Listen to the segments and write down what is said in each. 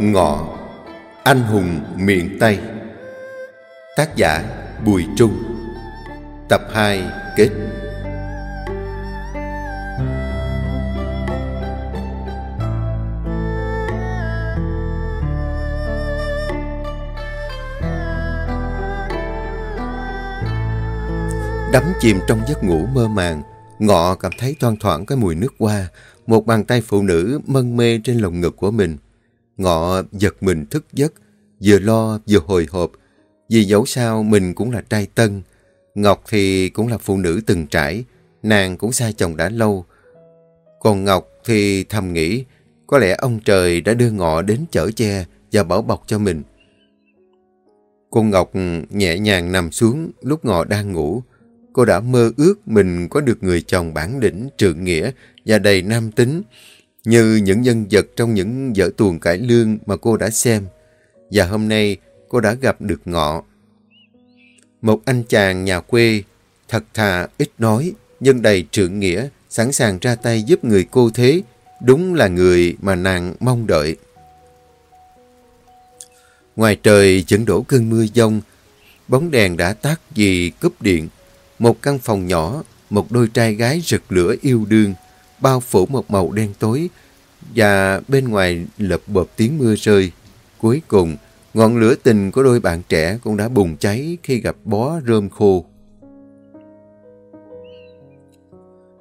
Ngọ, Anh hùng miền Tây. Tác giả Bùi Trung. Tập 2 kết Đắm chìm trong giấc ngủ mơ màng, Ngọ cảm thấy thoang thoảng cái mùi nước hoa, Một bàn tay phụ nữ mân mê trên lồng ngực của mình. Ngọ giật mình thức giấc, vừa lo vừa hồi hộp, vì dẫu sao mình cũng là trai tân. Ngọc thì cũng là phụ nữ từng trải, nàng cũng xa chồng đã lâu. Còn Ngọc thì thầm nghĩ, có lẽ ông trời đã đưa Ngọ đến chở che và bảo bọc cho mình. Cô Ngọc nhẹ nhàng nằm xuống lúc Ngọ đang ngủ. Cô đã mơ ước mình có được người chồng bản lĩnh, trượng nghĩa và đầy nam tính, như những nhân vật trong những vở tuồng cải lương mà cô đã xem. Và hôm nay cô đã gặp được Ngọ. Một anh chàng nhà quê, thật thà, ít nói, nhưng đầy trượng nghĩa, sẵn sàng ra tay giúp người cô thế, đúng là người mà nàng mong đợi. Ngoài trời chẩn đổ cơn mưa giông, bóng đèn đã tắt vì cúp điện. Một căn phòng nhỏ, một đôi trai gái rực lửa yêu đương, bao phủ một màu đen tối và bên ngoài lập bộp tiếng mưa rơi. Cuối cùng, ngọn lửa tình của đôi bạn trẻ cũng đã bùng cháy khi gặp bó rơm khô.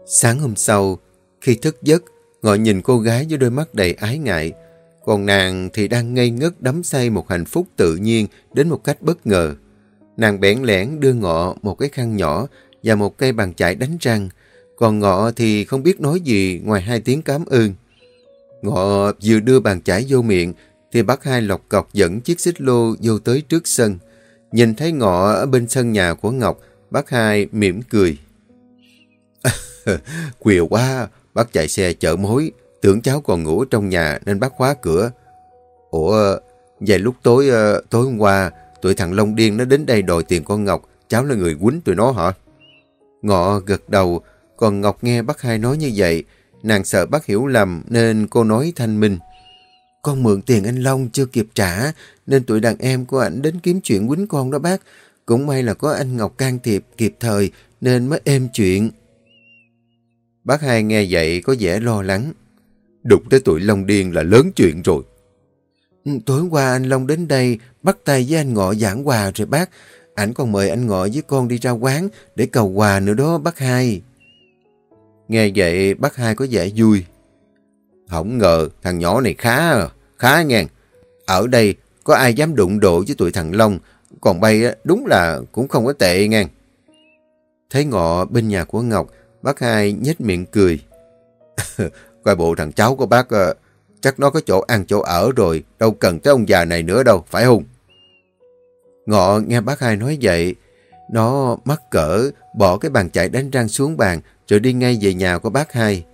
Sáng hôm sau, khi thức giấc, Ngọ nhìn cô gái với đôi mắt đầy ái ngại, còn nàng thì đang ngây ngất đắm say một hạnh phúc tự nhiên đến một cách bất ngờ. Nàng bẽn lẽn đưa Ngọ một cái khăn nhỏ và một cây bàn chải đánh răng, còn Ngọ thì không biết nói gì ngoài hai tiếng cảm ơn. Ngọ vừa đưa bàn chải vô miệng thì bác hai lọc cọc dẫn chiếc xích lô vô tới trước sân. Nhìn thấy Ngọ ở bên sân nhà của Ngọc, bác hai mỉm cười. Quìa quá, bác chạy xe chở mối, tưởng cháu còn ngủ trong nhà nên bác khóa cửa. Ủa, vậy lúc tối ờ, tối hôm qua, tụi thằng Long Điên nó đến đây đòi tiền con Ngọc, cháu là người quýnh tụi nó hả? Ngọ gật đầu, còn Ngọc nghe bác hai nói như vậy, nàng sợ bác hiểu lầm nên cô nói thanh minh. Con mượn tiền anh Long chưa kịp trả nên tụi đàn em của ảnh đến kiếm chuyện quýnh con đó bác. Cũng may là có anh Ngọc can thiệp kịp thời nên mới êm chuyện. Bác hai nghe vậy có vẻ lo lắng. Đụng tới tụi Long Điên là lớn chuyện rồi. Ừ, tối qua anh Long đến đây bắt tay với anh Ngọ giảng quà rồi bác. Ảnh còn mời anh Ngọ với con đi ra quán để cầu quà nữa đó bác hai. Nghe vậy bác hai có vẻ vui. Không ngờ thằng nhỏ này khá à, khá nghe. Ở đây có ai dám đụng độ với tụi thằng Long, còn bay đúng là cũng không có tệ nghe. Thấy ngọ bên nhà của Ngọc, bác hai nhếch miệng cười. Coi bộ thằng cháu của bác ờ, chắc nó có chỗ ăn chỗ ở rồi, đâu cần tới ông già này nữa đâu, phải không? Ngọ nghe bác hai nói vậy, nó mắc cỡ, bỏ cái bàn chạy đánh răng xuống bàn, rồi đi ngay về nhà của bác hai.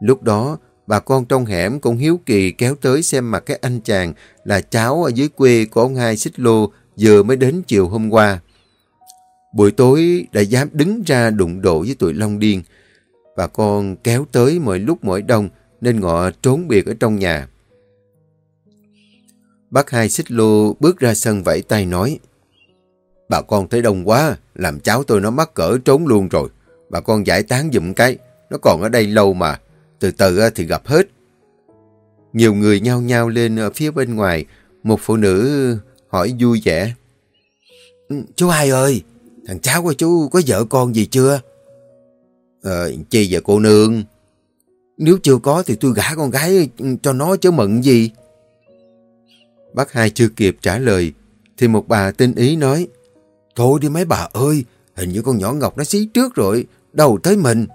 Lúc đó, bà con trong hẻm cũng hiếu kỳ kéo tới xem mặt cái anh chàng là cháu ở dưới quê của ông hai xích lô vừa mới đến chiều hôm qua. Buổi tối đã dám đứng ra đụng độ với tụi Long Điên. Bà con kéo tới mỗi lúc mỗi đông nên ngọ trốn biệt ở trong nhà. Bác hai xích lô bước ra sân vẫy tay nói Bà con thấy đông quá, làm cháu tôi nó mắc cỡ trốn luôn rồi. Bà con giải tán dùm cái, nó còn ở đây lâu mà, từ từ ờ, thì gặp hết. Nhiều người nhao nhao lên ở phía bên ngoài, một phụ nữ hỏi vui vẻ. Ừ, chú hai ơi, thằng cháu của chú có vợ con gì chưa? Ờ, chi và cô nương? Nếu chưa có thì tôi gả con gái ừ, cho nó chứ mận gì. Bác hai chưa kịp trả lời, thì một bà tinh ý nói, Thôi đi mấy bà ơi, hình như con nhỏ Ngọc nó xí trước rồi, đầu tới mình.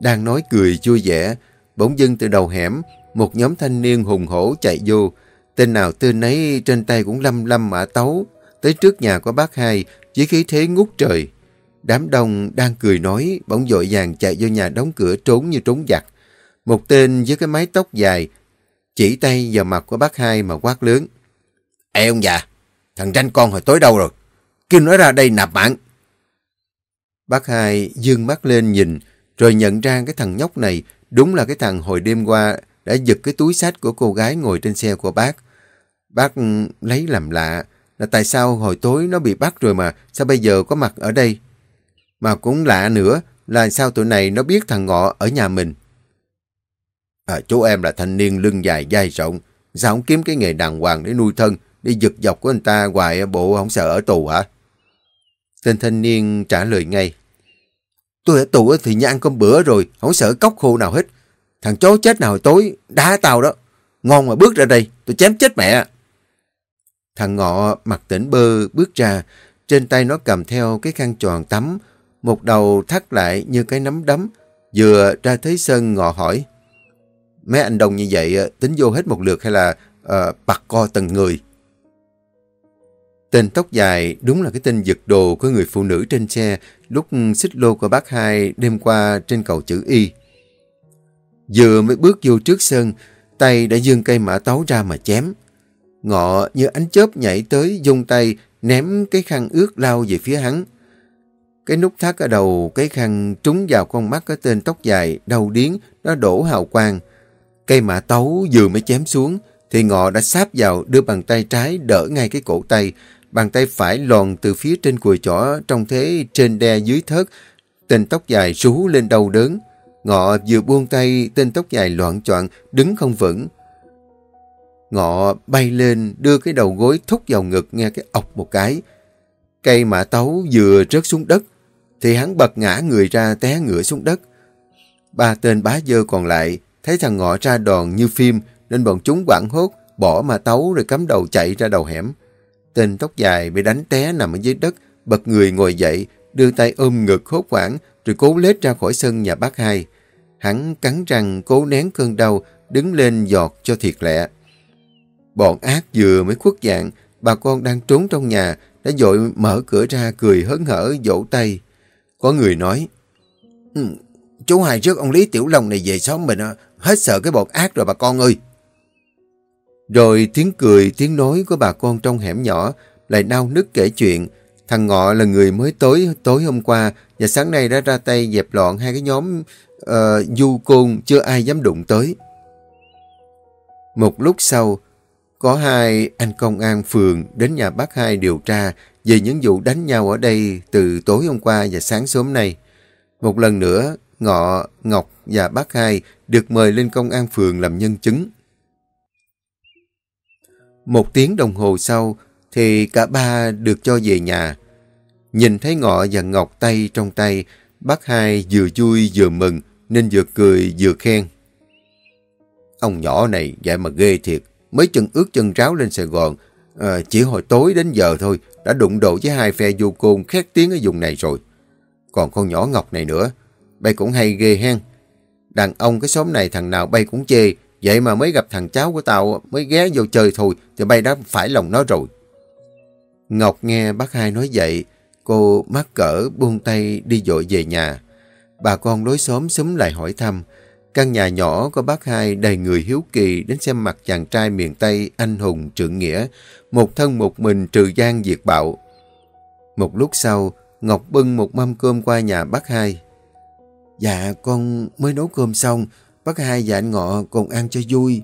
Đang nói cười vui vẻ, bỗng dưng từ đầu hẻm, một nhóm thanh niên hùng hổ chạy vô. Tên nào tên nấy trên tay cũng lâm lâm mã tấu, tới trước nhà của bác hai, với khí thế ngút trời. Đám đông đang cười nói, bỗng dội vàng chạy vô nhà đóng cửa trốn như trốn giặc. Một tên với cái mái tóc dài, chỉ tay vào mặt của bác hai mà quát lớn. Ê ông già, thằng tranh con hồi tối đâu rồi? Kêu nó ra đây nạp mạng. Bác hai dương mắt lên nhìn, rồi nhận ra cái thằng nhóc này đúng là cái thằng hồi đêm qua đã giật cái túi sách của cô gái ngồi trên xe của bác. Bác ừ, lấy làm lạ là tại sao hồi tối nó bị bắt rồi mà sao bây giờ có mặt ở đây. Mà cũng lạ nữa là sao tụi này nó biết thằng Ngọ ở nhà mình. À, chú em là thanh niên lưng dài dai rộng, sao không kiếm cái nghề đàng hoàng để nuôi thân, đi giật dọc của anh ta hoài bộ không sợ ở tù hả? Tên thanh niên trả lời ngay. Tôi ở tù thì như ăn cơm bữa rồi, không sợ cốc khô nào hết. Thằng chó chết nào tối, đá tao đó. Ngon mà bước ra đây, tôi chém chết mẹ. Thằng ngọ mặt tỉnh bơ bước ra, trên tay nó cầm theo cái khăn tròn tắm, một đầu thắt lại như cái nắm đấm. Vừa ra thấy sân ngọ hỏi, mấy anh đồng như vậy tính vô hết một lượt hay là uh, bạc co từng người? Tên tóc dài đúng là cái tên giật đồ của người phụ nữ trên xe lúc xích lô của bác hai đêm qua trên cầu chữ Y. Vừa mới bước vô trước sân, tay đã dương cây mã tấu ra mà chém. Ngọ như ánh chớp nhảy tới dung tay ném cái khăn ướt lao về phía hắn. Cái nút thắt ở đầu cái khăn trúng vào con mắt cái tên tóc dài đầu điến nó đổ hào quang. Cây mã tấu vừa mới chém xuống thì Ngọ đã sáp vào đưa bàn tay trái đỡ ngay cái cổ tay Bàn tay phải lòn từ phía trên cùi chỏ trong thế trên đe dưới thớt. Tên tóc dài rú lên đau đớn. Ngọ vừa buông tay, tên tóc dài loạn choạng đứng không vững. Ngọ bay lên, đưa cái đầu gối thúc vào ngực nghe cái ọc một cái. Cây mã tấu vừa rớt xuống đất, thì hắn bật ngã người ra té ngửa xuống đất. Ba tên bá dơ còn lại, thấy thằng Ngọ ra đòn như phim, nên bọn chúng quảng hốt, bỏ mã tấu rồi cắm đầu chạy ra đầu hẻm. Tên tóc dài bị đánh té nằm ở dưới đất, bật người ngồi dậy, đưa tay ôm ngực hốt hoảng, rồi cố lết ra khỏi sân nhà bác hai. Hắn cắn răng cố nén cơn đau, đứng lên giọt cho thiệt lẹ. Bọn ác vừa mới khuất dạng, bà con đang trốn trong nhà, đã dội mở cửa ra cười hớn hở vỗ tay. Có người nói, ừ, chú hai rước ông Lý Tiểu Long này về xóm mình, à, hết sợ cái bọn ác rồi bà con ơi. Rồi tiếng cười, tiếng nói của bà con trong hẻm nhỏ lại đau nức kể chuyện. Thằng Ngọ là người mới tối tối hôm qua và sáng nay đã ra tay dẹp loạn hai cái nhóm uh, du côn chưa ai dám đụng tới. Một lúc sau, có hai anh công an phường đến nhà bác hai điều tra về những vụ đánh nhau ở đây từ tối hôm qua và sáng sớm nay. Một lần nữa, Ngọ, Ngọc và bác hai được mời lên công an phường làm nhân chứng. Một tiếng đồng hồ sau thì cả ba được cho về nhà. Nhìn thấy Ngọ và Ngọc tay trong tay, bác hai vừa vui vừa mừng nên vừa cười vừa khen. Ông nhỏ này vậy mà ghê thiệt, mấy chân ướt chân ráo lên Sài Gòn, à, chỉ hồi tối đến giờ thôi đã đụng độ với hai phe vô côn khét tiếng ở vùng này rồi. Còn con nhỏ Ngọc này nữa, bay cũng hay ghê hen. Đàn ông cái xóm này thằng nào bay cũng chê, Vậy mà mới gặp thằng cháu của tao mới ghé vô chơi thôi thì bay đã phải lòng nó rồi. Ngọc nghe bác hai nói vậy, cô mắc cỡ buông tay đi dội về nhà. Bà con lối xóm xúm lại hỏi thăm. Căn nhà nhỏ của bác hai đầy người hiếu kỳ đến xem mặt chàng trai miền Tây anh hùng trượng nghĩa, một thân một mình trừ gian diệt bạo. Một lúc sau, Ngọc bưng một mâm cơm qua nhà bác hai. Dạ, con mới nấu cơm xong, bác hai và anh Ngọ cùng ăn cho vui.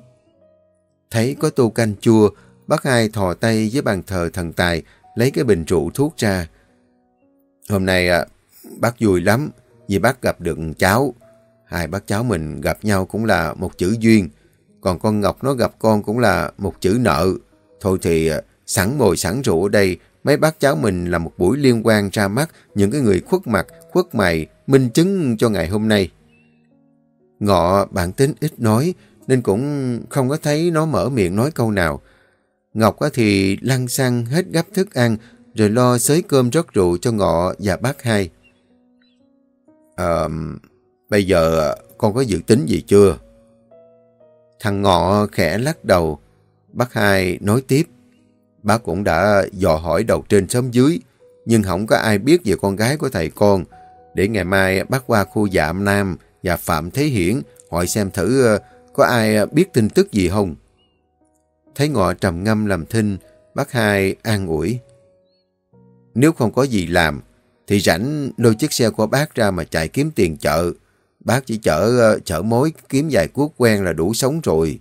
Thấy có tô canh chua, bác hai thò tay với bàn thờ thần tài, lấy cái bình rượu thuốc ra. Hôm nay à, bác vui lắm, vì bác gặp được cháu. Hai bác cháu mình gặp nhau cũng là một chữ duyên, còn con Ngọc nó gặp con cũng là một chữ nợ. Thôi thì à, sẵn mồi sẵn rượu ở đây, mấy bác cháu mình là một buổi liên quan ra mắt những cái người khuất mặt, khuất mày, minh chứng cho ngày hôm nay. Ngọ bản tính ít nói, nên cũng không có thấy nó mở miệng nói câu nào. Ngọc thì lăn xăng hết gấp thức ăn, rồi lo xới cơm rót rượu cho Ngọ và bác hai. À, bây giờ con có dự tính gì chưa? Thằng Ngọ khẽ lắc đầu. Bác hai nói tiếp. Bác cũng đã dò hỏi đầu trên xóm dưới, nhưng không có ai biết về con gái của thầy con. Để ngày mai bác qua khu dạm Nam, và Phạm Thế Hiển hỏi xem thử ờ, có ai biết tin tức gì không. Thấy ngọ trầm ngâm làm thinh, bác hai an ủi. Nếu không có gì làm, thì rảnh lôi chiếc xe của bác ra mà chạy kiếm tiền chợ. Bác chỉ chở ờ, chở mối kiếm vài cuốc quen là đủ sống rồi.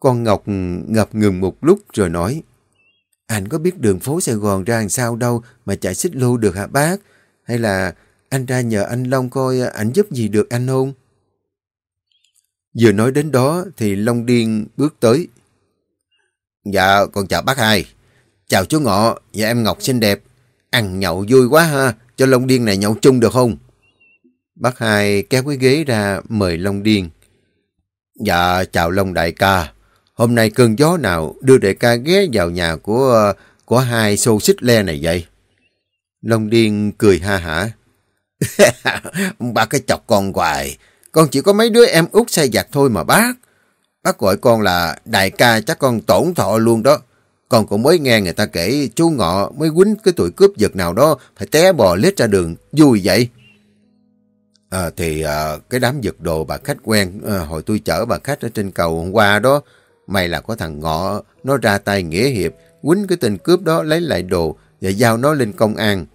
Con Ngọc ngập ngừng một lúc rồi nói, anh có biết đường phố Sài Gòn ra làm sao đâu mà chạy xích lô được hả bác? Hay là anh ra nhờ anh Long coi à, ảnh giúp gì được anh không? Vừa nói đến đó thì Long Điên bước tới. Dạ, con chào bác hai. Chào chú Ngọ và em Ngọc xinh đẹp. Ăn nhậu vui quá ha, cho Long Điên này nhậu chung được không? Bác hai kéo cái ghế ra mời Long Điên. Dạ, chào Long đại ca. Hôm nay cơn gió nào đưa đại ca ghé vào nhà của của hai xô xích le này vậy? Long Điên cười ha hả. bác cái chọc con hoài. Con chỉ có mấy đứa em út say giặt thôi mà bác. Bác gọi con là đại ca chắc con tổn thọ luôn đó. Con cũng mới nghe người ta kể chú Ngọ mới quýnh cái tuổi cướp giật nào đó phải té bò lết ra đường. Vui vậy. À, thì à, cái đám giật đồ bà khách quen à, hồi tôi chở bà khách ở trên cầu hôm qua đó May là có thằng Ngọ, nó ra tay nghĩa hiệp, quýnh cái tên cướp đó lấy lại đồ và giao nó lên công an.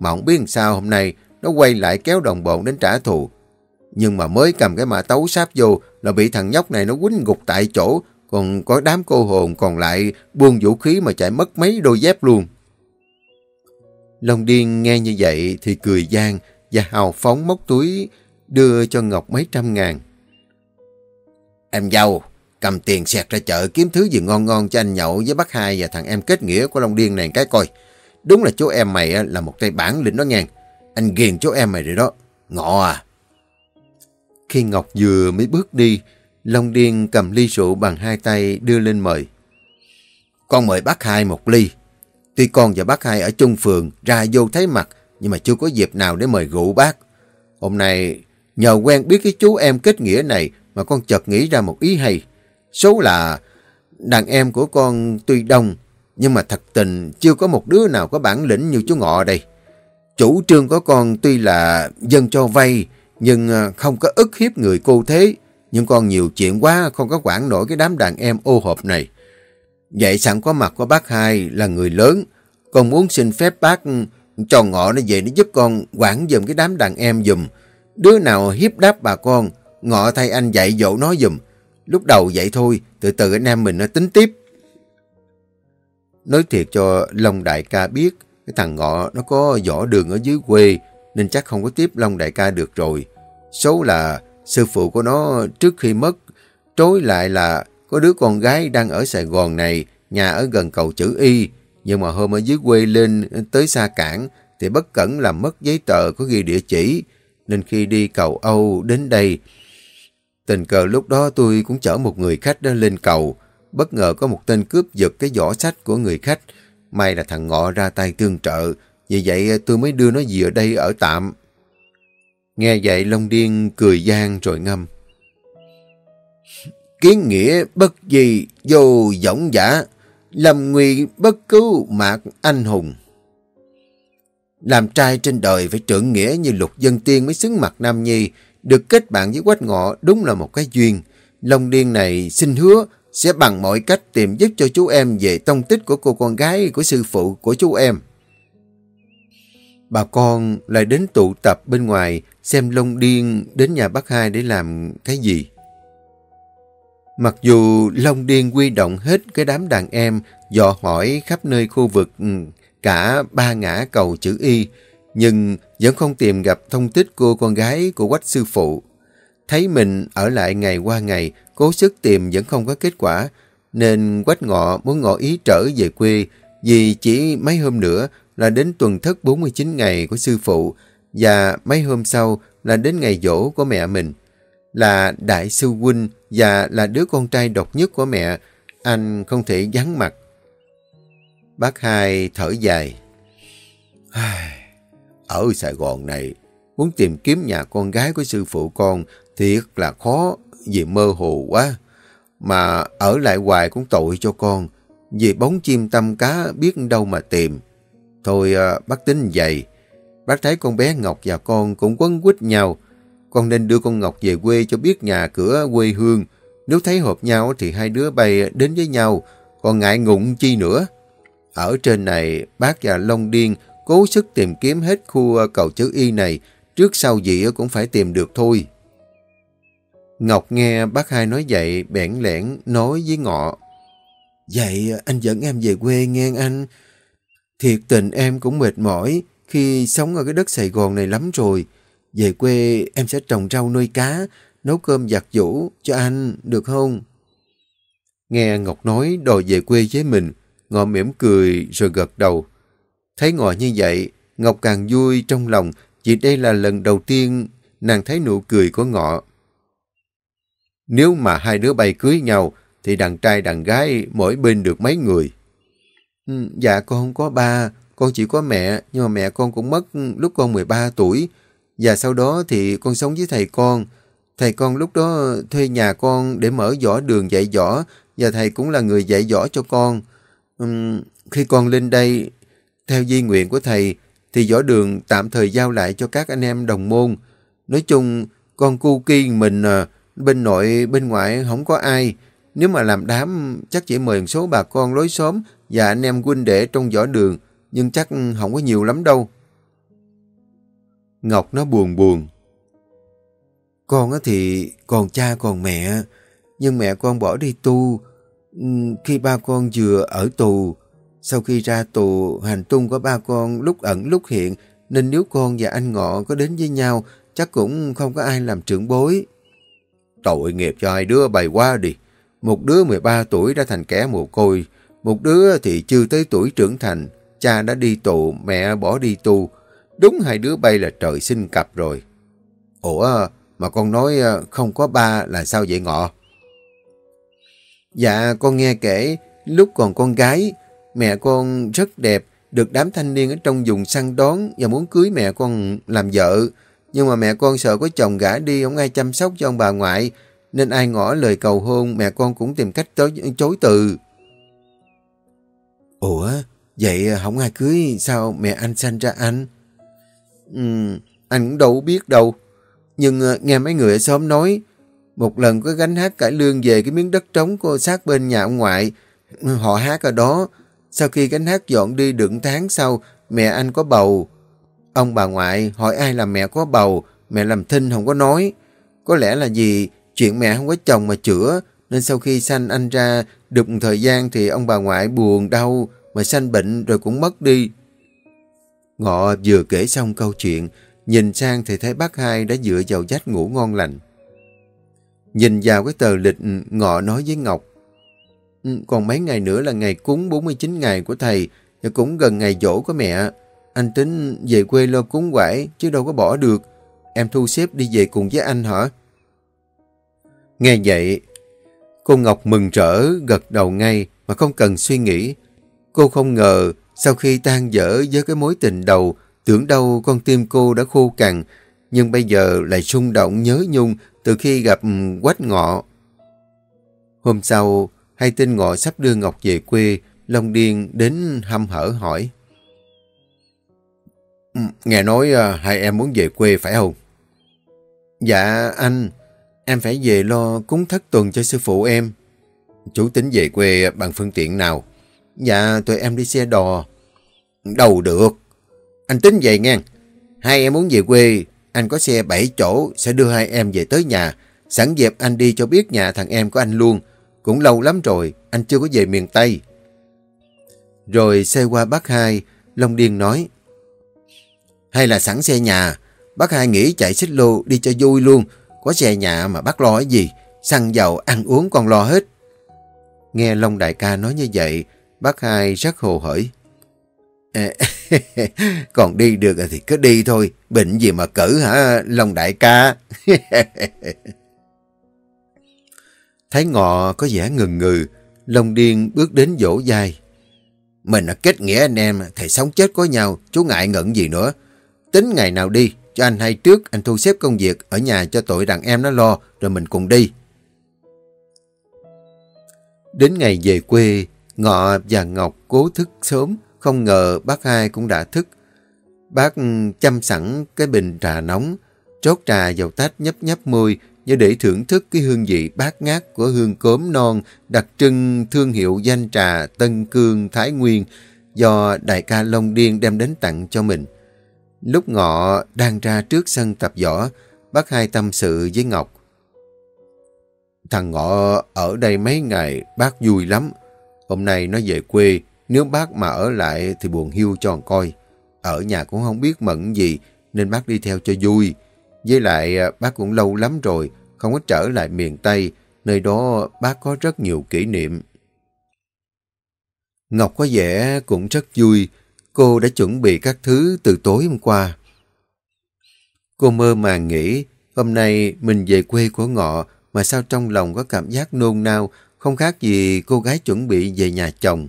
Mà không biết sao hôm nay nó quay lại kéo đồng bọn đến trả thù. Nhưng mà mới cầm cái mã tấu sáp vô là bị thằng nhóc này nó quýnh gục tại chỗ, còn có đám cô hồn còn lại buông vũ khí mà chạy mất mấy đôi dép luôn. Long Điên nghe như vậy thì cười gian và hào phóng móc túi đưa cho Ngọc mấy trăm ngàn. Em giàu Cầm tiền xẹt ra chợ kiếm thứ gì ngon ngon cho anh nhậu với bác hai và thằng em kết nghĩa của Long Điên này cái coi. Đúng là chú em mày là một tay bản lĩnh đó ngang. Anh ghiền chú em mày rồi đó. Ngọ à. Khi Ngọc vừa mới bước đi, Long Điên cầm ly rượu bằng hai tay đưa lên mời. Con mời bác hai một ly. Tuy con và bác hai ở chung phường ra vô thấy mặt, nhưng mà chưa có dịp nào để mời rượu bác. Hôm nay nhờ quen biết cái chú em kết nghĩa này mà con chợt nghĩ ra một ý hay. Số là đàn em của con tuy đông, nhưng mà thật tình chưa có một đứa nào có bản lĩnh như chú Ngọ đây. Chủ trương của con tuy là dân cho vay, nhưng à, không có ức hiếp người cô thế. Nhưng con nhiều chuyện quá, không có quản nổi cái đám đàn em ô hộp này. Vậy sẵn có mặt của bác hai là người lớn, con muốn xin phép bác ừ, cho ngọ nó về nó giúp con quản dùm cái đám đàn em dùm. Đứa nào hiếp đáp bà con, ngọ thay anh dạy dỗ nó dùm. Lúc đầu vậy thôi, từ từ anh em mình nó tính tiếp. Nói thiệt cho Long Đại ca biết, cái thằng Ngọ nó có võ đường ở dưới quê, nên chắc không có tiếp Long Đại ca được rồi. Số là sư phụ của nó trước khi mất, trối lại là có đứa con gái đang ở Sài Gòn này, nhà ở gần cầu chữ Y, nhưng mà hôm ở dưới quê lên tới xa cảng thì bất cẩn làm mất giấy tờ có ghi địa chỉ, nên khi đi cầu Âu đến đây Tình cờ lúc đó tôi cũng chở một người khách lên cầu. Bất ngờ có một tên cướp giật cái giỏ sách của người khách. May là thằng Ngọ ra tay tương trợ. Vì vậy, tôi mới đưa nó về ở đây ở tạm. Nghe vậy, Long Điên cười gian rồi ngâm. Kiến nghĩa bất gì vô dõng giả. lầm nguy bất cứu mạc anh hùng. Làm trai trên đời phải trưởng nghĩa như lục dân tiên mới xứng mặt Nam Nhi. Được kết bạn với Quách Ngọ đúng là một cái duyên. Long điên này xin hứa sẽ bằng mọi cách tìm giúp cho chú em về tông tích của cô con gái của sư phụ của chú em. Bà con lại đến tụ tập bên ngoài xem Long Điên đến nhà bác hai để làm cái gì. Mặc dù Long Điên quy động hết cái đám đàn em dò hỏi khắp nơi khu vực ừ, cả ba ngã cầu chữ Y, nhưng vẫn không tìm gặp thông tích cô con gái của quách sư phụ. Thấy mình ở lại ngày qua ngày, cố sức tìm vẫn không có kết quả, nên quách ngọ muốn ngọ ý trở về quê, vì chỉ mấy hôm nữa là đến tuần thất 49 ngày của sư phụ, và mấy hôm sau là đến ngày dỗ của mẹ mình. Là đại sư huynh và là đứa con trai độc nhất của mẹ, anh không thể vắng mặt. Bác hai thở dài. Ở Sài Gòn này, muốn tìm kiếm nhà con gái của sư phụ con thiệt là khó vì mơ hồ quá. Mà ở lại hoài cũng tội cho con, vì bóng chim tâm cá biết đâu mà tìm. Thôi à, bác tính vậy, bác thấy con bé Ngọc và con cũng quấn quýt nhau. Con nên đưa con Ngọc về quê cho biết nhà cửa quê hương. Nếu thấy hợp nhau thì hai đứa bay đến với nhau, còn ngại ngụng chi nữa. Ở trên này, bác và Long Điên cố sức tìm kiếm hết khu à, cầu chữ Y này trước sau gì cũng phải tìm được thôi. Ngọc nghe bác hai nói vậy, bẽn lẽn nói với Ngọ. Vậy anh dẫn em về quê nghe anh. Thiệt tình em cũng mệt mỏi khi sống ở cái đất Sài Gòn này lắm rồi. Về quê em sẽ trồng rau nuôi cá, nấu cơm giặt giũ cho anh, được không? Nghe Ngọc nói đòi về quê với mình, Ngọ mỉm cười rồi gật đầu. Thấy Ngọ như vậy, Ngọc càng vui trong lòng vì đây là lần đầu tiên nàng thấy nụ cười của Ngọ. Nếu mà hai đứa bay cưới nhau, thì đàn trai đàn gái mỗi bên được mấy người. Ừ, dạ con không có ba, con chỉ có mẹ, nhưng mà mẹ con cũng mất lúc con 13 tuổi. Và sau đó thì con sống với thầy con. Thầy con lúc đó thuê nhà con để mở võ đường dạy võ và thầy cũng là người dạy võ cho con. Uhm, khi con lên đây, theo di nguyện của thầy, thì võ đường tạm thời giao lại cho các anh em đồng môn. Nói chung, con cu kiên mình à, bên nội, bên ngoại không có ai. Nếu mà làm đám, chắc chỉ mời một số bà con lối xóm và anh em huynh đệ trong võ đường, nhưng chắc không có nhiều lắm đâu. Ngọc nó buồn buồn. Con thì còn cha còn mẹ, nhưng mẹ con bỏ đi tu. Ừ, khi ba con vừa ở tù, sau khi ra tù, hành tung của ba con lúc ẩn lúc hiện, nên nếu con và anh Ngọ có đến với nhau, chắc cũng không có ai làm trưởng bối. Tội nghiệp cho hai đứa bày qua đi. Một đứa 13 tuổi đã thành kẻ mồ côi, một đứa thì chưa tới tuổi trưởng thành, cha đã đi tù, mẹ bỏ đi tu. Đúng hai đứa bay là trời sinh cặp rồi. Ủa, mà con nói ờ, không có ba là sao vậy ngọ? Dạ, con nghe kể, lúc còn con gái, mẹ con rất đẹp, được đám thanh niên ở trong vùng săn đón và muốn cưới mẹ con làm vợ. Nhưng mà mẹ con sợ có chồng gã đi, không ai chăm sóc cho ông bà ngoại, nên ai ngỏ lời cầu hôn, mẹ con cũng tìm cách chối, từ. Ủa, vậy không ai cưới, sao mẹ anh sanh ra anh? Ừ, anh cũng đâu biết đâu. Nhưng ờ, nghe mấy người ở xóm nói, một lần có gánh hát cải lương về cái miếng đất trống của sát bên nhà ông ngoại. Họ hát ở đó. Sau khi gánh hát dọn đi được tháng sau, mẹ anh có bầu. Ông bà ngoại hỏi ai là mẹ có bầu, mẹ làm thinh không có nói. Có lẽ là gì chuyện mẹ không có chồng mà chữa, nên sau khi sanh anh ra được một thời gian thì ông bà ngoại buồn đau mà sanh bệnh rồi cũng mất đi. Ngọ vừa kể xong câu chuyện, nhìn sang thì thấy bác hai đã dựa vào dách ngủ ngon lành. Nhìn vào cái tờ lịch Ngọ nói với Ngọc, ừ, còn mấy ngày nữa là ngày cúng 49 ngày của thầy và cũng gần ngày dỗ của mẹ. Anh tính về quê lo cúng quải chứ đâu có bỏ được. Em thu xếp đi về cùng với anh hả? Nghe vậy, cô Ngọc mừng rỡ gật đầu ngay mà không cần suy nghĩ. Cô không ngờ sau khi tan dở với cái mối tình đầu, tưởng đâu con tim cô đã khô cằn, nhưng bây giờ lại xung động nhớ nhung từ khi gặp quách ngọ. Hôm sau, hay tin ngọ sắp đưa Ngọc về quê, Long Điên đến hâm hở hỏi. Ừ, nghe nói à, hai em muốn về quê phải không? Dạ anh, em phải về lo cúng thất tuần cho sư phụ em. Chú tính về quê bằng phương tiện nào? Dạ, tụi em đi xe đò. Đâu được. Anh tính vậy nghe. Hai em muốn về quê, anh có xe 7 chỗ sẽ đưa hai em về tới nhà. Sẵn dẹp anh đi cho biết nhà thằng em của anh luôn. Cũng lâu lắm rồi, anh chưa có về miền Tây. Rồi xe qua bắc hai, Long Điên nói. Hay là sẵn xe nhà, bác hai nghĩ chạy xích lô đi cho vui luôn. Có xe nhà mà bác lo cái gì, xăng dầu, ăn uống còn lo hết. Nghe Long Đại ca nói như vậy, bác hai rất hồ hởi. còn đi được thì cứ đi thôi, bệnh gì mà cử hả Long Đại ca? Thấy ngọ có vẻ ngừng ngừ, Long Điên bước đến dỗ dai. Mình là kết nghĩa anh em, thầy sống chết có nhau, chú ngại ngẩn gì nữa. Tính ngày nào đi, cho anh hay trước anh thu xếp công việc ở nhà cho tội đàn em nó lo, rồi mình cùng đi. Đến ngày về quê, Ngọ và Ngọc cố thức sớm, không ngờ bác hai cũng đã thức. Bác chăm sẵn cái bình trà nóng, trót trà vào tách nhấp nhấp môi như để thưởng thức cái hương vị bát ngát của hương cốm non đặc trưng thương hiệu danh trà Tân Cương Thái Nguyên do đại ca Long Điên đem đến tặng cho mình. Lúc ngọ đang ra trước sân tập võ, bác hai tâm sự với Ngọc. Thằng Ngọ ở đây mấy ngày, bác vui lắm. Hôm nay nó về quê, nếu bác mà ở lại thì buồn hiu cho coi. Ở nhà cũng không biết mận gì, nên bác đi theo cho vui. Với lại à, bác cũng lâu lắm rồi, không có trở lại miền Tây, nơi đó bác có rất nhiều kỷ niệm. Ngọc có vẻ cũng rất vui, cô đã chuẩn bị các thứ từ tối hôm qua. Cô mơ màng nghĩ, hôm nay mình về quê của Ngọ mà sao trong lòng có cảm giác nôn nao, không khác gì cô gái chuẩn bị về nhà chồng.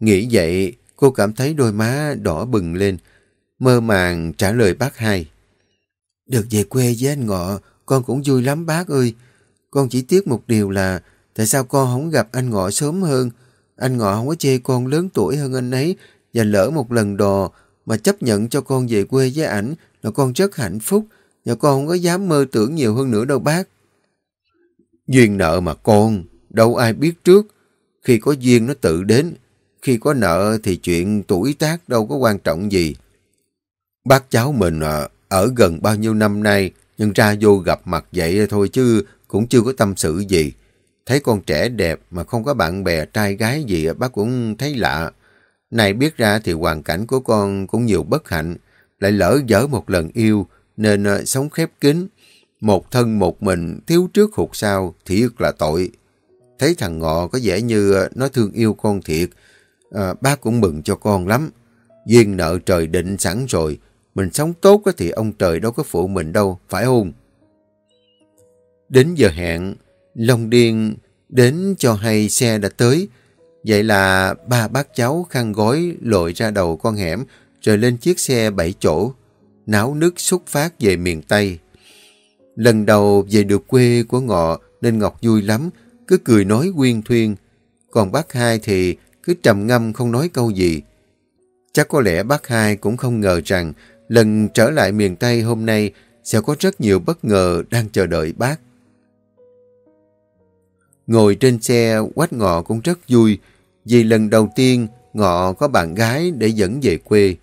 Nghĩ vậy, cô cảm thấy đôi má đỏ bừng lên, mơ màng trả lời bác hai. Được về quê với anh Ngọ, con cũng vui lắm bác ơi. Con chỉ tiếc một điều là tại sao con không gặp anh Ngọ sớm hơn. Anh Ngọ không có chê con lớn tuổi hơn anh ấy và lỡ một lần đò mà chấp nhận cho con về quê với ảnh là con rất hạnh phúc và con không có dám mơ tưởng nhiều hơn nữa đâu bác. Duyên nợ mà con, đâu ai biết trước. Khi có duyên nó tự đến, khi có nợ thì chuyện tuổi tác đâu có quan trọng gì. Bác cháu mình à, ở gần bao nhiêu năm nay, nhưng ra vô gặp mặt vậy thôi chứ cũng chưa có tâm sự gì. Thấy con trẻ đẹp mà không có bạn bè trai gái gì bác cũng thấy lạ. Này biết ra thì hoàn cảnh của con cũng nhiều bất hạnh, lại lỡ dở một lần yêu nên ờ, sống khép kín. Một thân một mình, thiếu trước hụt sau, thiệt là tội. Thấy thằng Ngọ có vẻ như ờ, nó thương yêu con thiệt, à, bác cũng mừng cho con lắm. Duyên nợ trời định sẵn rồi, mình sống tốt thì ông trời đâu có phụ mình đâu, phải không? Đến giờ hẹn, Long Điên đến cho hay xe đã tới. Vậy là ba bác cháu khăn gói lội ra đầu con hẻm rồi lên chiếc xe bảy chỗ, náo nước xuất phát về miền Tây. Lần đầu về được quê của Ngọ nên Ngọc vui lắm, cứ cười nói quyên thuyên. Còn bác hai thì cứ trầm ngâm không nói câu gì. Chắc có lẽ bác hai cũng không ngờ rằng lần trở lại miền Tây hôm nay sẽ có rất nhiều bất ngờ đang chờ đợi bác. Ngồi trên xe, Quách Ngọ cũng rất vui, vì lần đầu tiên Ngọ có bạn gái để dẫn về quê.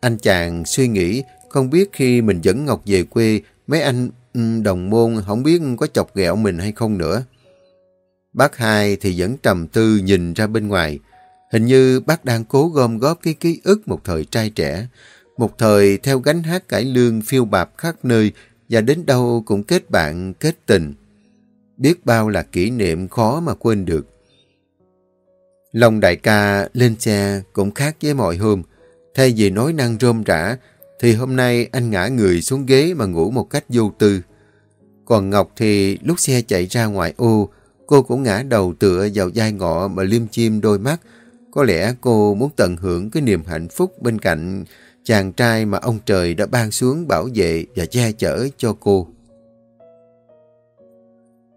Anh chàng suy nghĩ không biết khi mình dẫn Ngọc về quê, mấy anh ừ, đồng môn không biết có chọc ghẹo mình hay không nữa. Bác hai thì vẫn trầm tư nhìn ra bên ngoài. Hình như bác đang cố gom góp cái ký ức một thời trai trẻ. Một thời theo gánh hát cải lương phiêu bạp khắp nơi và đến đâu cũng kết bạn, kết tình. Biết bao là kỷ niệm khó mà quên được. Lòng đại ca lên xe cũng khác với mọi hôm. Thay vì nói năng rôm rã, thì hôm nay anh ngã người xuống ghế mà ngủ một cách vô tư. Còn Ngọc thì lúc xe chạy ra ngoài ô, cô cũng ngã đầu tựa vào vai ngọ mà liêm chim đôi mắt. Có lẽ cô muốn tận hưởng cái niềm hạnh phúc bên cạnh chàng trai mà ông trời đã ban xuống bảo vệ và che chở cho cô.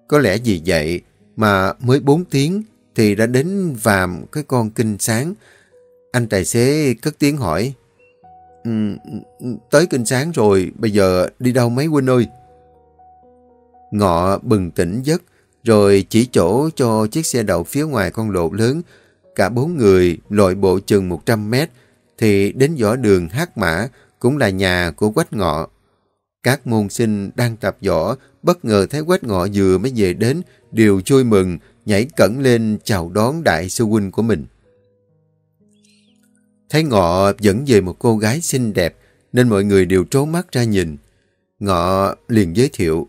Có lẽ vì vậy mà mới 4 tiếng thì đã đến vàm cái con kinh sáng. Anh tài xế cất tiếng hỏi, um, tới kinh sáng rồi, bây giờ đi đâu mấy huynh ơi? Ngọ bừng tỉnh giấc, rồi chỉ chỗ cho chiếc xe đậu phía ngoài con lộ lớn. Cả bốn người lội bộ chừng 100 mét, thì đến võ đường Hát Mã, cũng là nhà của Quách Ngọ. Các môn sinh đang tập võ, bất ngờ thấy Quách Ngọ vừa mới về đến, đều vui mừng, nhảy cẩn lên chào đón đại sư huynh của mình. Thấy Ngọ dẫn về một cô gái xinh đẹp, nên mọi người đều trố mắt ra nhìn. Ngọ liền giới thiệu.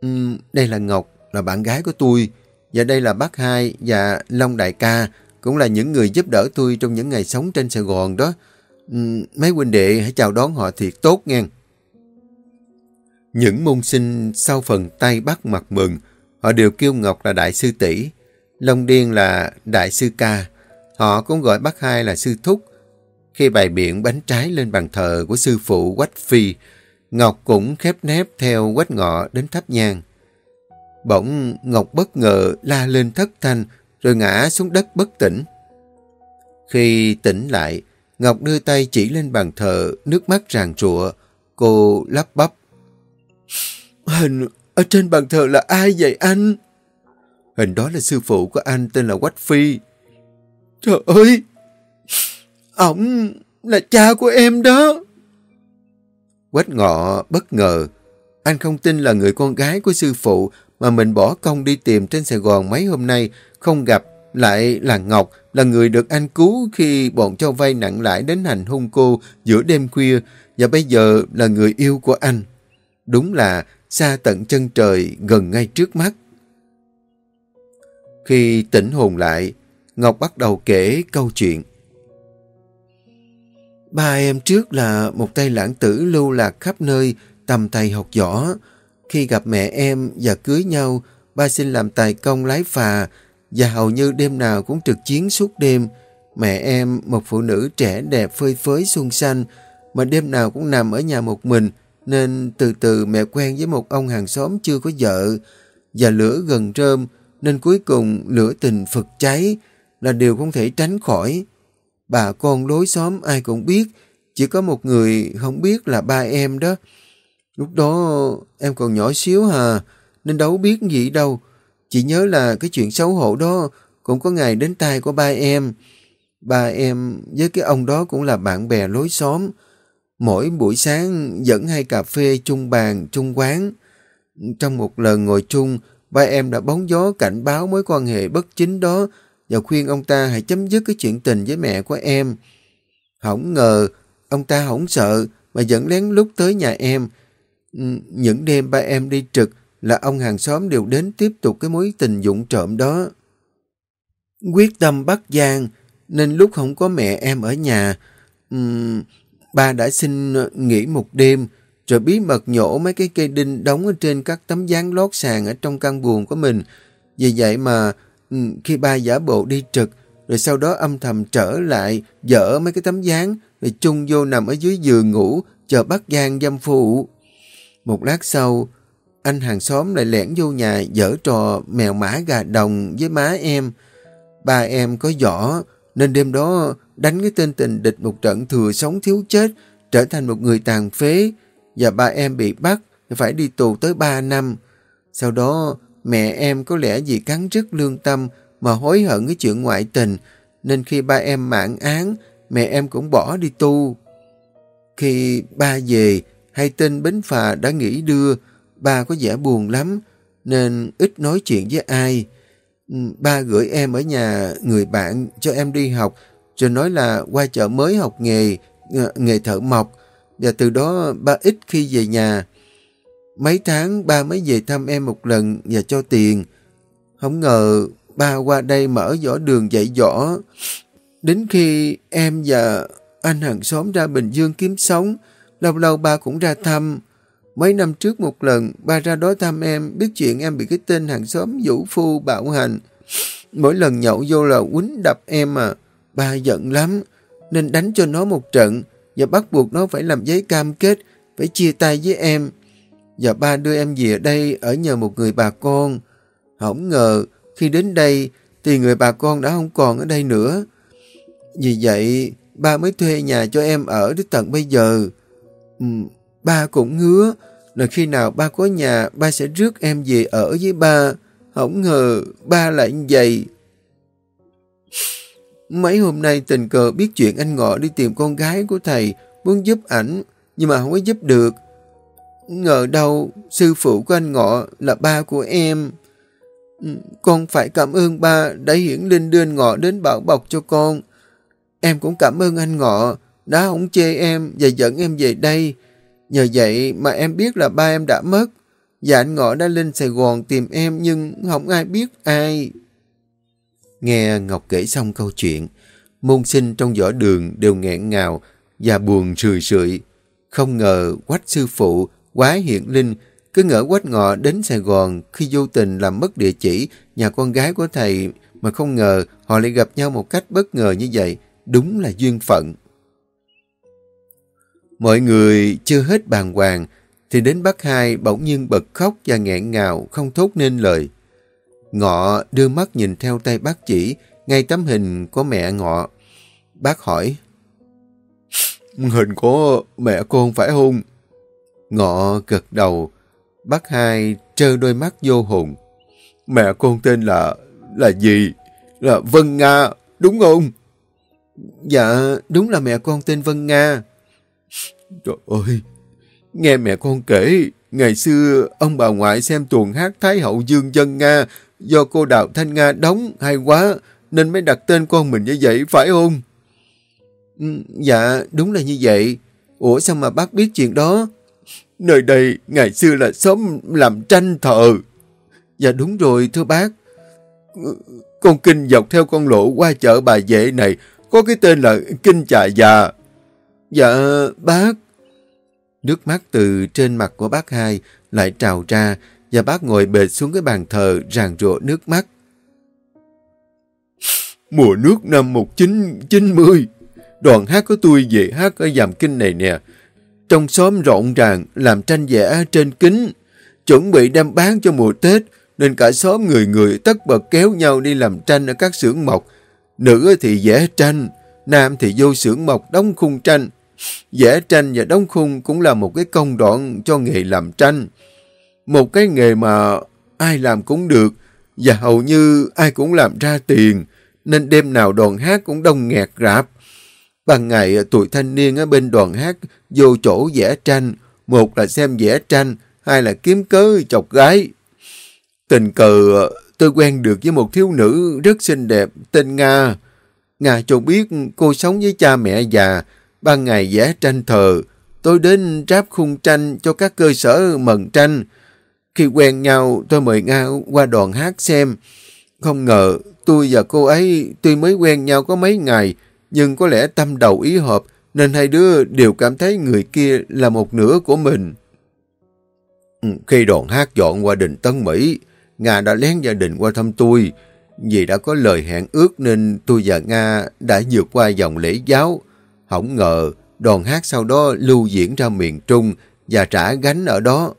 Um, đây là Ngọc, là bạn gái của tôi, và đây là bác hai và Long Đại ca, cũng là những người giúp đỡ tôi trong những ngày sống trên Sài Gòn đó. Um, mấy huynh đệ hãy chào đón họ thiệt tốt nha. Những môn sinh sau phần tay bắt mặt mừng, họ đều kêu Ngọc là đại sư tỷ, Long Điên là đại sư ca. Họ cũng gọi bác hai là sư thúc. Khi bày biện bánh trái lên bàn thờ của sư phụ Quách Phi, Ngọc cũng khép nép theo Quách Ngọ đến thắp nhang. Bỗng Ngọc bất ngờ la lên thất thanh rồi ngã xuống đất bất tỉnh. Khi tỉnh lại, Ngọc đưa tay chỉ lên bàn thờ, nước mắt ràng rụa. Cô lắp bắp. Hình ở trên bàn thờ là ai vậy anh? Hình đó là sư phụ của anh, tên là Quách Phi. Trời ơi! Ổng là cha của em đó. Quách ngọ bất ngờ. Anh không tin là người con gái của sư phụ mà mình bỏ công đi tìm trên Sài Gòn mấy hôm nay, không gặp lại là Ngọc, là người được anh cứu khi bọn cho vay nặng lãi đến hành hung cô giữa đêm khuya, và bây giờ là người yêu của anh. Đúng là xa tận chân trời gần ngay trước mắt. Khi tỉnh hồn lại, Ngọc bắt đầu kể câu chuyện. Ba em trước là một tay lãng tử lưu lạc khắp nơi, tầm thầy học võ. Khi gặp mẹ em và cưới nhau, ba xin làm tài công lái phà và hầu như đêm nào cũng trực chiến suốt đêm. Mẹ em, một phụ nữ trẻ đẹp phơi phới xuân xanh, mà đêm nào cũng nằm ở nhà một mình, nên từ từ mẹ quen với một ông hàng xóm chưa có vợ, và lửa gần rơm, nên cuối cùng lửa tình phật cháy là điều không thể tránh khỏi. Bà con lối xóm ai cũng biết, chỉ có một người không biết là ba em đó. Lúc đó em còn nhỏ xíu hà, nên đâu biết gì đâu. Chỉ nhớ là cái chuyện xấu hổ đó cũng có ngày đến tai của ba em. Ba em với cái ông đó cũng là bạn bè lối xóm. Mỗi buổi sáng dẫn hai cà phê chung bàn, chung quán. Trong một lần ngồi chung, ba em đã bóng gió cảnh báo mối quan hệ bất chính đó và khuyên ông ta hãy chấm dứt cái chuyện tình với mẹ của em. Không ngờ, ông ta không sợ mà vẫn lén lút tới nhà em. Ừ, những đêm ba em đi trực là ông hàng xóm đều đến tiếp tục cái mối tình dụng trộm đó. Quyết tâm bắt Giang, nên lúc không có mẹ em ở nhà, um, ba đã xin ờ, nghỉ một đêm, rồi bí mật nhổ mấy cái cây đinh đóng ở trên các tấm dáng lót sàn ở trong căn buồng của mình. Vì vậy mà ừ, khi ba giả bộ đi trực, rồi sau đó âm thầm trở lại, dỡ mấy cái tấm dáng, rồi chung vô nằm ở dưới giường ngủ, chờ bắt Giang dâm phụ. Một lát sau, anh hàng xóm lại lẻn vô nhà dở trò mèo mã gà đồng với má em. Ba em có giỏ, nên đêm đó đánh cái tên tình địch một trận thừa sống thiếu chết, trở thành một người tàn phế, và ba em bị bắt, phải đi tù tới ba năm. Sau đó, mẹ em có lẽ vì cắn rứt lương tâm mà hối hận cái chuyện ngoại tình, nên khi ba em mãn án, mẹ em cũng bỏ đi tu. Khi ba về, hay tin bến phà đã nghỉ đưa, ba có vẻ buồn lắm, nên ít nói chuyện với ai. Ba gửi em ở nhà người bạn cho em đi học, rồi nói là qua chợ mới học nghề, ờ, nghề thợ mộc, và từ đó ba ít khi về nhà. Mấy tháng ba mới về thăm em một lần và cho tiền. Không ngờ ba qua đây mở võ đường dạy võ. Đến khi em và anh hàng xóm ra Bình Dương kiếm sống, lâu lâu ba cũng ra thăm. Mấy năm trước một lần, ba ra đó thăm em, biết chuyện em bị cái tên hàng xóm vũ phu bạo hành. Mỗi lần nhậu vô là quýnh đập em à. Ba giận lắm, nên đánh cho nó một trận và bắt buộc nó phải làm giấy cam kết, phải chia tay với em. Và ba đưa em về đây ở nhờ một người bà con. Không ngờ, khi đến đây thì người bà con đã không còn ở đây nữa. Vì vậy, ba mới thuê nhà cho em ở đến tận bây giờ. Ừ, ba cũng ngứa là khi nào ba có nhà, ba sẽ rước em về ở với ba. Không ngờ ba lại như vậy. Mấy hôm nay tình cờ biết chuyện anh Ngọ đi tìm con gái của thầy, muốn giúp ảnh, nhưng mà không có giúp được. Ngờ đâu, sư phụ của anh Ngọ là ba của em. Ừ, con phải cảm ơn ba đã hiển linh đưa anh Ngọ đến bảo bọc cho con. Em cũng cảm ơn anh Ngọ đã không chê em và dẫn em về đây. Nhờ vậy mà em biết là ba em đã mất. Và anh Ngọ đã lên Sài Gòn tìm em nhưng không ai biết ai. Nghe Ngọc kể xong câu chuyện, môn sinh trong võ đường đều nghẹn ngào và buồn sười rượi. Không ngờ quách sư phụ, quá hiện linh, cứ ngỡ quách ngọ đến Sài Gòn khi vô tình làm mất địa chỉ nhà con gái của thầy mà không ngờ họ lại gặp nhau một cách bất ngờ như vậy. Đúng là duyên phận. Mọi người chưa hết bàng hoàng, thì đến bác hai bỗng nhiên bật khóc và nghẹn ngào, không thốt nên lời. Ngọ đưa mắt nhìn theo tay bác chỉ, ngay tấm hình của mẹ Ngọ. Bác hỏi, Hình của mẹ con phải không? Ngọ gật đầu, bác hai trơ đôi mắt vô hồn. Mẹ con tên là... là gì? Là Vân Nga, đúng không? Dạ, đúng là mẹ con tên Vân Nga. Trời ơi, Nghe mẹ con kể, ngày xưa ông bà ngoại xem tuồng hát Thái hậu Dương dân Nga do cô Đào Thanh Nga đóng hay quá nên mới đặt tên con mình như vậy phải không? Ừ, dạ, đúng là như vậy. Ủa sao mà bác biết chuyện đó? Nơi đây ngày xưa là xóm làm tranh thờ. Dạ đúng rồi thưa bác. Ừ, con kinh dọc theo con lộ qua chợ bà vệ này có cái tên là Kinh Trà Già. Dạ bác. Nước mắt từ trên mặt của bác hai lại trào ra và bác ngồi bệt xuống cái bàn thờ ràng rụa nước mắt. Mùa nước năm 1990, đoàn hát của tôi về hát ở dàm kinh này nè. Trong xóm rộn ràng làm tranh vẽ trên kính, chuẩn bị đem bán cho mùa Tết, nên cả xóm người người tất bật kéo nhau đi làm tranh ở các xưởng mộc. Nữ thì vẽ tranh, nam thì vô xưởng mộc đóng khung tranh. Vẽ tranh và đóng khung cũng là một cái công đoạn cho nghề làm tranh. Một cái nghề mà ai làm cũng được, và hầu như ai cũng làm ra tiền, nên đêm nào đoàn hát cũng đông nghẹt rạp. Ban ngày à, tuổi thanh niên ở bên đoàn hát vô chỗ vẽ tranh, một là xem vẽ tranh, hai là kiếm cớ chọc gái. Tình cờ à, tôi quen được với một thiếu nữ rất xinh đẹp tên Nga. Nga cho biết cô sống với cha mẹ già, ban ngày vẽ tranh thờ. Tôi đến ráp khung tranh cho các cơ sở mần tranh. Khi quen nhau, tôi mời Nga qua đoàn hát xem. Không ngờ, tôi và cô ấy tuy mới quen nhau có mấy ngày, nhưng có lẽ tâm đầu ý hợp, nên hai đứa đều cảm thấy người kia là một nửa của mình. Ừ, khi đoàn hát dọn qua đình Tân Mỹ, Nga đã lén gia đình qua thăm tôi. Vì đã có lời hẹn ước nên tôi và Nga đã vượt qua dòng lễ giáo. Không ngờ, đoàn hát sau đó lưu diễn ra miền Trung và trả gánh ở đó.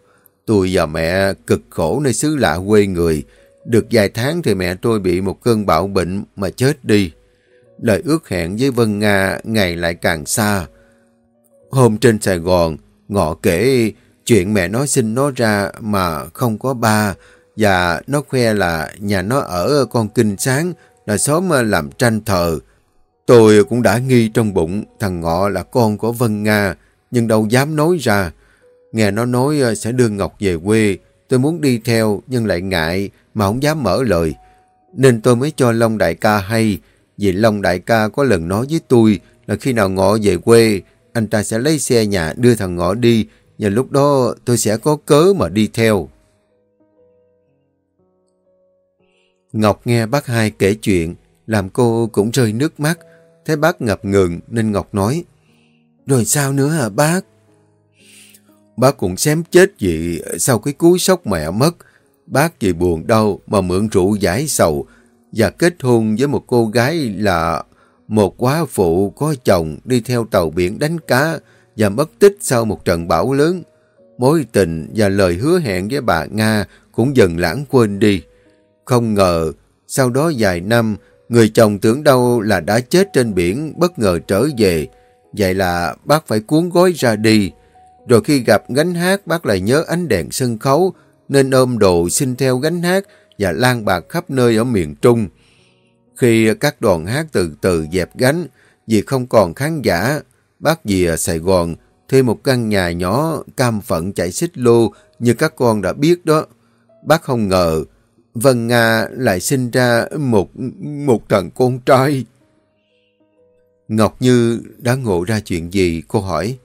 Tôi và mẹ cực khổ nơi xứ lạ quê người. Được vài tháng thì mẹ tôi bị một cơn bạo bệnh mà chết đi. Lời ước hẹn với Vân Nga ngày lại càng xa. Hôm trên Sài Gòn, ngọ kể chuyện mẹ nó sinh nó ra mà không có ba và nó khoe là nhà nó ở con kinh sáng là xóm làm tranh thờ. Tôi cũng đã nghi trong bụng thằng Ngọ là con của Vân Nga nhưng đâu dám nói ra. Nghe nó nói ờ, sẽ đưa Ngọc về quê tôi muốn đi theo nhưng lại ngại mà không dám mở lời. Nên tôi mới cho Long Đại ca hay vì Long Đại ca có lần nói với tôi là khi nào Ngọ về quê anh ta sẽ lấy xe nhà đưa thằng Ngọ đi và lúc đó tôi sẽ có cớ mà đi theo. Ngọc nghe bác hai kể chuyện, làm cô cũng rơi nước mắt. Thấy bác ngập ngừng nên Ngọc nói, Rồi sao nữa hả bác? Bác cũng xém chết vì sau cái cú sốc mẹ mất. Bác vì buồn đau mà mượn rượu giải sầu và kết hôn với một cô gái là một quá phụ có chồng đi theo tàu biển đánh cá và mất tích sau một trận bão lớn. Mối tình và lời hứa hẹn với bà Nga cũng dần lãng quên đi. Không ngờ, sau đó vài năm, người chồng tưởng đâu là đã chết trên biển bất ngờ trở về. Vậy là bác phải cuốn gói ra đi. Rồi khi gặp gánh hát, bác lại nhớ ánh đèn sân khấu, nên ôm đồ xin theo gánh hát và lan bạc khắp nơi ở miền Trung. Khi các đoàn hát từ từ dẹp gánh, vì không còn khán giả, bác về Sài Gòn thuê một căn nhà nhỏ cam phận chạy xích lô như các con đã biết đó. Bác không ngờ Vân Nga lại sinh ra một một thằng con trai. Ngọc Như đã ngộ ra chuyện gì? Cô hỏi.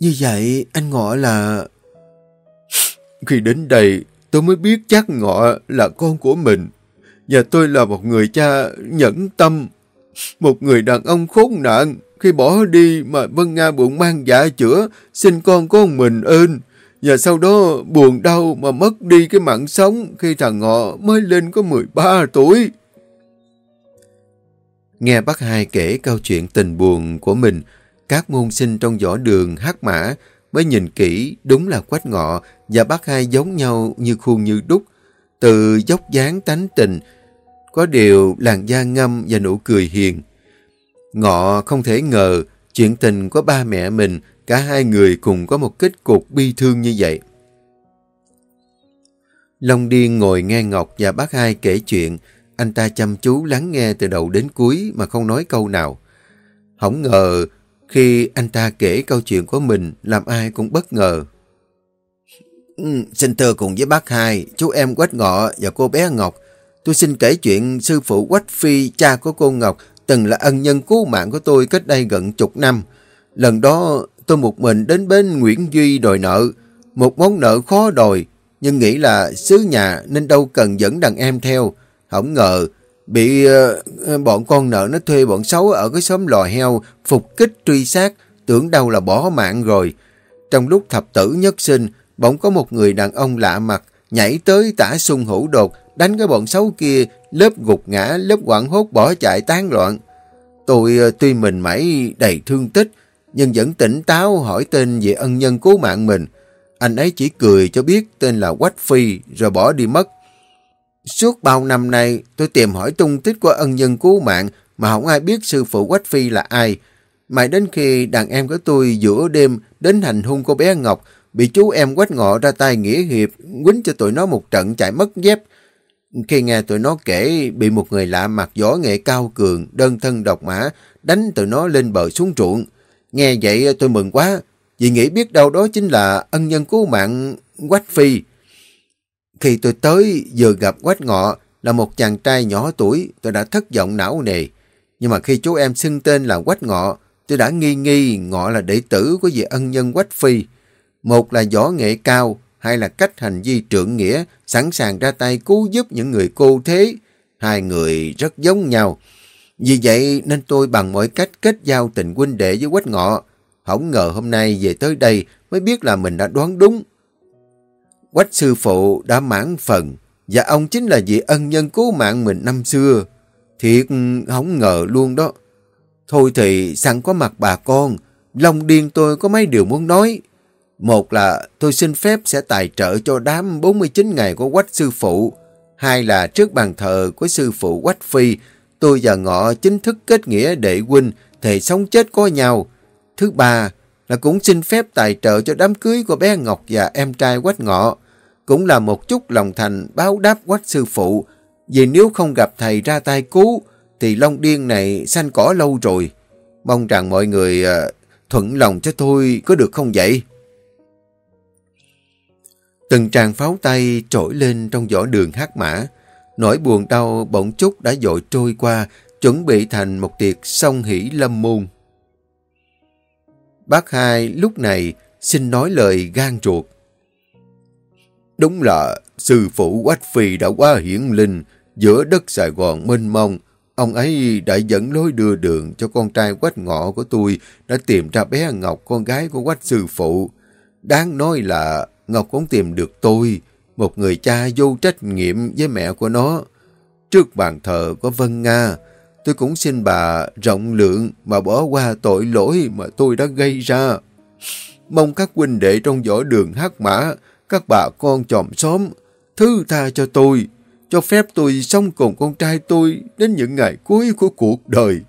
Như vậy anh Ngọ là... Khi đến đây tôi mới biết chắc Ngọ là con của mình. Và tôi là một người cha nhẫn tâm. Một người đàn ông khốn nạn. Khi bỏ đi mà Vân Nga bụng mang dạ chữa, xin con con mình ơn. Và sau đó buồn đau mà mất đi cái mạng sống khi thằng Ngọ mới lên có 13 tuổi. Nghe bác hai kể câu chuyện tình buồn của mình, các môn sinh trong võ đường hát mã mới nhìn kỹ đúng là quách ngọ và bác hai giống nhau như khuôn như đúc. Từ dốc dáng tánh tình, có điều làn da ngâm và nụ cười hiền. Ngọ không thể ngờ chuyện tình của ba mẹ mình Cả hai người cùng có một kết cục bi thương như vậy. Long Điên ngồi nghe Ngọc và bác hai kể chuyện. Anh ta chăm chú lắng nghe từ đầu đến cuối mà không nói câu nào. Không ngờ khi anh ta kể câu chuyện của mình, làm ai cũng bất ngờ. Ừ, xin thưa cùng với bác hai, chú em Quách Ngọ và cô bé Ngọc. Tôi xin kể chuyện sư phụ Quách Phi, cha của cô Ngọc, từng là ân nhân cứu mạng của tôi cách đây gần chục năm. Lần đó tôi một mình đến bên Nguyễn Duy đòi nợ, một món nợ khó đòi, nhưng nghĩ là xứ nhà nên đâu cần dẫn đàn em theo. Không ngờ bị uh, bọn con nợ nó thuê bọn xấu ở cái xóm lò heo phục kích truy sát, tưởng đâu là bỏ mạng rồi. Trong lúc thập tử nhất sinh, bỗng có một người đàn ông lạ mặt nhảy tới tả sung hữu đột, đánh cái bọn xấu kia, lớp gục ngã, lớp quảng hốt bỏ chạy tán loạn. Tôi uh, tuy mình mẩy đầy thương tích, nhưng vẫn tỉnh táo hỏi tên về ân nhân cứu mạng mình. Anh ấy chỉ cười cho biết tên là Quách Phi rồi bỏ đi mất. Suốt bao năm nay tôi tìm hỏi tung tích của ân nhân cứu mạng mà không ai biết sư phụ Quách Phi là ai. Mãi đến khi đàn em của tôi giữa đêm đến hành hung cô bé Ngọc bị chú em Quách Ngọ ra tay nghĩa hiệp quýnh cho tụi nó một trận chạy mất dép. Khi nghe tụi nó kể bị một người lạ mặt võ nghệ cao cường, đơn thân độc mã, đánh tụi nó lên bờ xuống ruộng. Nghe vậy tôi mừng quá, vì nghĩ biết đâu đó chính là ân nhân cứu mạng Quách Phi. Khi tôi tới vừa gặp Quách Ngọ là một chàng trai nhỏ tuổi, tôi đã thất vọng não nề. Nhưng mà khi chú em xưng tên là Quách Ngọ, tôi đã nghi nghi Ngọ là đệ tử của vị ân nhân Quách Phi. Một là võ nghệ cao, hai là cách hành vi trượng nghĩa, sẵn sàng ra tay cứu giúp những người cô thế. Hai người rất giống nhau. Vì vậy nên tôi bằng mọi cách kết giao tình huynh đệ với Quách Ngọ. Không ngờ hôm nay về tới đây mới biết là mình đã đoán đúng. Quách sư phụ đã mãn phần và ông chính là vị ân nhân cứu mạng mình năm xưa. Thiệt không ngờ luôn đó. Thôi thì sẵn có mặt bà con, lòng điên tôi có mấy điều muốn nói. Một là tôi xin phép sẽ tài trợ cho đám 49 ngày của Quách sư phụ. Hai là trước bàn thờ của sư phụ Quách Phi, tôi và Ngọ chính thức kết nghĩa đệ huynh, thề sống chết có nhau. Thứ ba là cũng xin phép tài trợ cho đám cưới của bé Ngọc và em trai Quách Ngọ. Cũng là một chút lòng thành báo đáp Quách sư phụ. Vì nếu không gặp thầy ra tay cứu, thì Long Điên này xanh cỏ lâu rồi. Mong rằng mọi người ờ, thuận lòng cho tôi có được không vậy? Từng tràng pháo tay trỗi lên trong võ đường hát mã. Nỗi buồn đau bỗng chút đã dội trôi qua, chuẩn bị thành một tiệc song hỷ lâm môn. Bác hai lúc này xin nói lời gan ruột. Đúng là sư phụ Quách Phi đã quá hiển linh giữa đất Sài Gòn mênh mông. Ông ấy đã dẫn lối đưa đường cho con trai Quách Ngọ của tôi đã tìm ra bé Ngọc con gái của Quách sư phụ. Đáng nói là Ngọc cũng tìm được tôi, một người cha vô trách nhiệm với mẹ của nó. Trước bàn thờ có Vân Nga, tôi cũng xin bà rộng lượng mà bỏ qua tội lỗi mà tôi đã gây ra. Mong các huynh đệ trong võ đường hát mã, các bà con chòm xóm, thứ tha cho tôi, cho phép tôi sống cùng con trai tôi đến những ngày cuối của cuộc đời.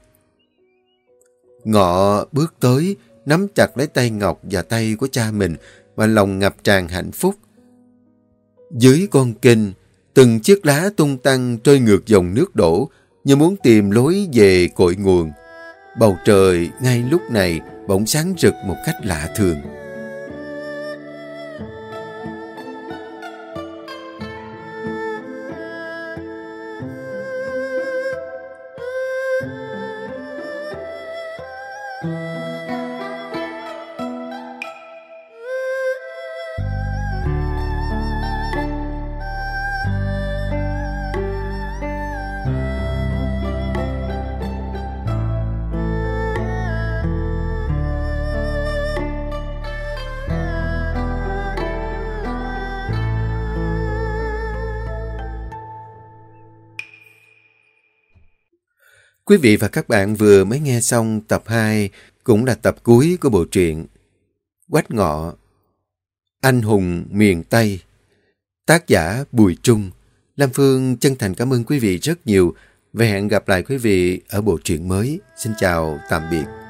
Ngọ bước tới, nắm chặt lấy tay Ngọc và tay của cha mình mà lòng ngập tràn hạnh phúc. Dưới con kênh, từng chiếc lá tung tăng trôi ngược dòng nước đổ, như muốn tìm lối về cội nguồn. Bầu trời ngay lúc này bỗng sáng rực một cách lạ thường. Quý vị và các bạn vừa mới nghe xong tập 2, cũng là tập cuối của bộ truyện Quách Ngọ Anh hùng miền Tây Tác giả Bùi Trung Lam Phương chân thành cảm ơn quý vị rất nhiều và hẹn gặp lại quý vị ở bộ truyện mới. Xin chào, tạm biệt.